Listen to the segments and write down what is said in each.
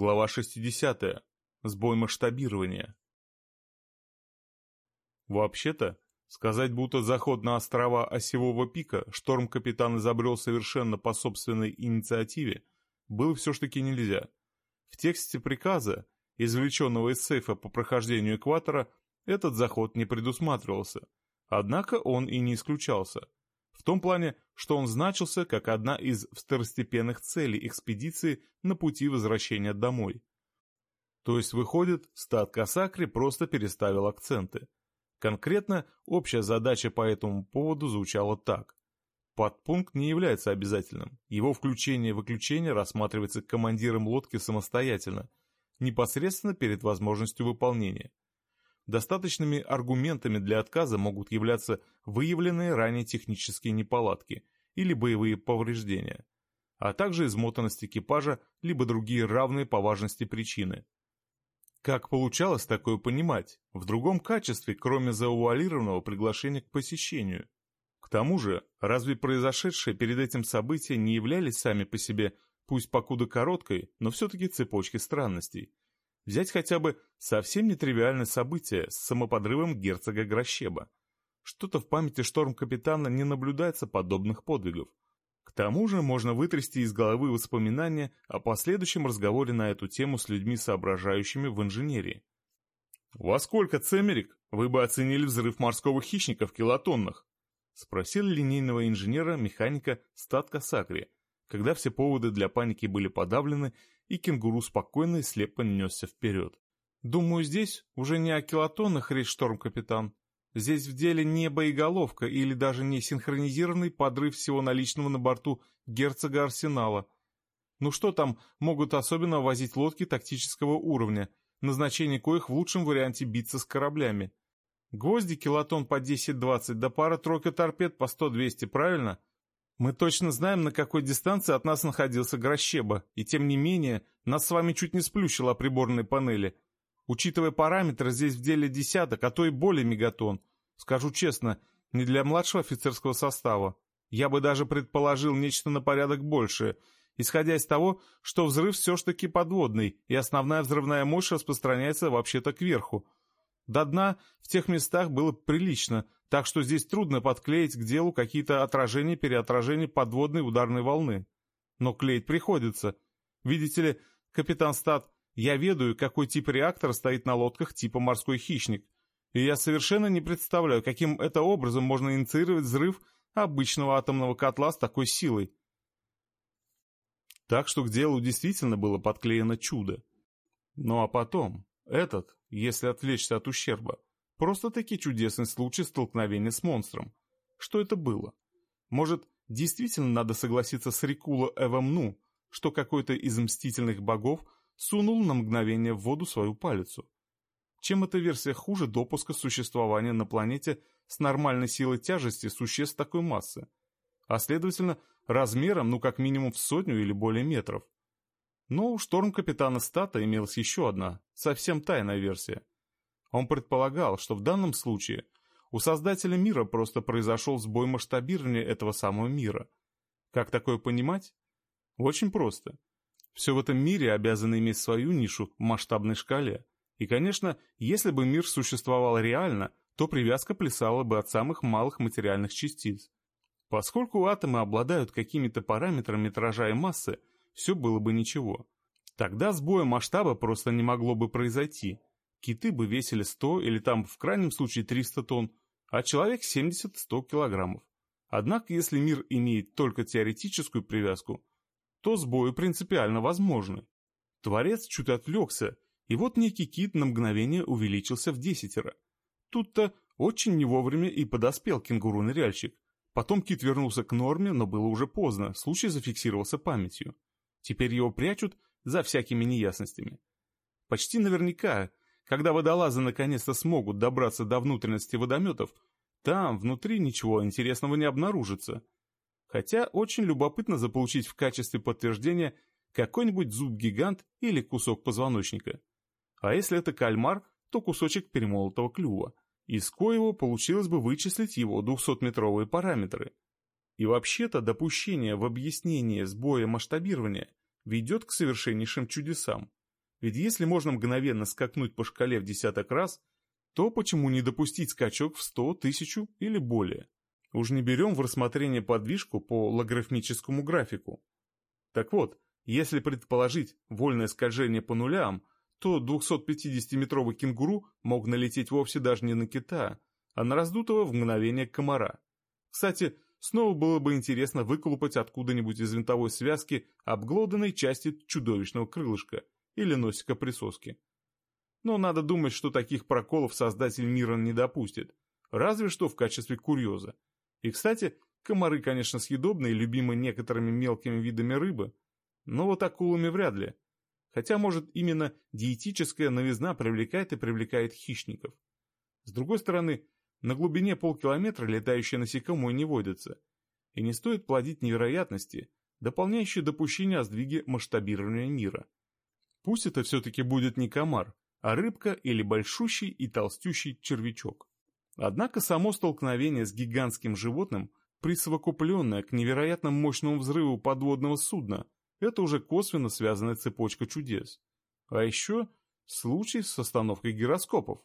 Глава 60. Сбой масштабирования. Вообще-то, сказать, будто заход на острова Осевого пика шторм-капитан изобрел совершенно по собственной инициативе, было все ж таки нельзя. В тексте приказа, извлеченного из сейфа по прохождению экватора, этот заход не предусматривался, однако он и не исключался. В том плане, что он значился как одна из второстепенных целей экспедиции на пути возвращения домой. То есть, выходит, стат Касакри просто переставил акценты. Конкретно общая задача по этому поводу звучала так. Подпункт не является обязательным. Его включение-выключение рассматривается командиром лодки самостоятельно, непосредственно перед возможностью выполнения. Достаточными аргументами для отказа могут являться выявленные ранее технические неполадки или боевые повреждения, а также измотанность экипажа либо другие равные по важности причины. Как получалось такое понимать, в другом качестве, кроме заувуалированного приглашения к посещению? К тому же, разве произошедшие перед этим события не являлись сами по себе, пусть покуда короткой, но все-таки цепочки странностей, Взять хотя бы совсем нетривиальное событие с самоподрывом герцога Грощеба. Что-то в памяти шторм-капитана не наблюдается подобных подвигов. К тому же можно вытрясти из головы воспоминания о последующем разговоре на эту тему с людьми, соображающими в инженерии. «Во сколько, Цемерик, вы бы оценили взрыв морского хищника в килотоннах?» — спросил линейного инженера-механика Статка Сакри, когда все поводы для паники были подавлены и кенгуру спокойно и слепо несся вперед. «Думаю, здесь уже не о килотоннах речь, шторм-капитан. Здесь в деле не боеголовка или даже не синхронизированный подрыв всего наличного на борту герцога Арсенала. Ну что там могут особенно возить лодки тактического уровня, назначение коих в лучшем варианте биться с кораблями? Гвозди килотон по 10-20, да пара-тройка торпед по 100-200, правильно? Мы точно знаем, на какой дистанции от нас находился Грощеба, и тем не менее, нас с вами чуть не сплющило о приборной панели. Учитывая параметры, здесь в деле десяток, а то и более мегатон. Скажу честно, не для младшего офицерского состава. Я бы даже предположил нечто на порядок большее, исходя из того, что взрыв все ж таки подводный, и основная взрывная мощь распространяется вообще-то кверху. До дна в тех местах было прилично, так что здесь трудно подклеить к делу какие-то отражения переотражения подводной ударной волны. Но клеить приходится. Видите ли, капитан Стат, я ведаю, какой тип реактора стоит на лодках типа «Морской хищник», и я совершенно не представляю, каким это образом можно инициировать взрыв обычного атомного котла с такой силой. Так что к делу действительно было подклеено чудо. Ну а потом, этот, если отвлечься от ущерба, просто-таки чудесный случай столкновения с монстром. Что это было? Может, действительно надо согласиться с Рикула Эвамну, что какой-то из мстительных богов сунул на мгновение в воду свою палицу? Чем эта версия хуже допуска существования на планете с нормальной силой тяжести существ такой массы? А следовательно, размером, ну как минимум в сотню или более метров. Но у шторм капитана Стата имелась еще одна, совсем тайная версия. Он предполагал, что в данном случае у создателя мира просто произошел сбой масштабирования этого самого мира. Как такое понимать? Очень просто. Все в этом мире обязано иметь свою нишу в масштабной шкале. И, конечно, если бы мир существовал реально, то привязка плясала бы от самых малых материальных частиц. Поскольку атомы обладают какими-то параметрами метража и массы, все было бы ничего. Тогда сбоя масштаба просто не могло бы произойти. Киты бы весили 100 или там в крайнем случае 300 тонн, а человек 70-100 килограммов. Однако, если мир имеет только теоретическую привязку, то сбои принципиально возможны. Творец чуть отвлекся, и вот некий кит на мгновение увеличился в десятеро. Тут-то очень не вовремя и подоспел кенгуру-ныряльщик. Потом кит вернулся к норме, но было уже поздно, случай зафиксировался памятью. Теперь его прячут за всякими неясностями. Почти наверняка, когда водолазы наконец-то смогут добраться до внутренности водометов, там, внутри, ничего интересного не обнаружится. Хотя очень любопытно заполучить в качестве подтверждения какой-нибудь зуб-гигант или кусок позвоночника. А если это кальмар, то кусочек перемолотого клюва, из коего получилось бы вычислить его 200-метровые параметры. И вообще-то допущение в объяснение сбоя масштабирования ведет к совершеннейшим чудесам. Ведь если можно мгновенно скакнуть по шкале в десяток раз, то почему не допустить скачок в сто, тысячу или более? Уж не берем в рассмотрение подвижку по логарифмическому графику. Так вот, если предположить вольное скольжение по нулям, то 250-метровый кенгуру мог налететь вовсе даже не на кита, а на раздутого в мгновение комара. Кстати, снова было бы интересно выколупать откуда-нибудь из винтовой связки обглоданной части чудовищного крылышка или носика присоски. Но надо думать, что таких проколов создатель мира не допустит, разве что в качестве курьеза. И, кстати, комары, конечно, съедобные, любимы некоторыми мелкими видами рыбы, но вот акулами вряд ли. Хотя, может, именно диетическая новизна привлекает и привлекает хищников. С другой стороны, на глубине полкилометра летающие насекомые не водятся. И не стоит плодить невероятности, дополняющие допущение о сдвиге масштабирования мира. Пусть это все-таки будет не комар, а рыбка или большущий и толстющий червячок. Однако само столкновение с гигантским животным, присовокупленное к невероятно мощному взрыву подводного судна, это уже косвенно связанная цепочка чудес. А еще случай с остановкой гироскопов.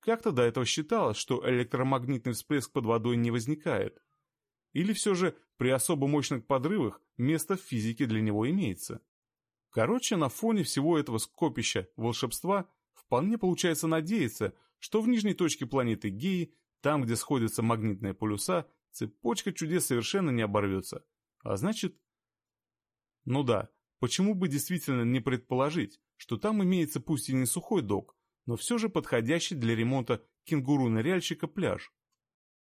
Как-то до этого считалось, что электромагнитный всплеск под водой не возникает. Или все же при особо мощных подрывах место в физике для него имеется. Короче, на фоне всего этого скопища волшебства вполне получается надеяться, что в нижней точке планеты Геи, там, где сходятся магнитные полюса, цепочка чудес совершенно не оборвется. А значит... Ну да, почему бы действительно не предположить, что там имеется пусть и не сухой док, но все же подходящий для ремонта кенгуру-ныряльщика пляж.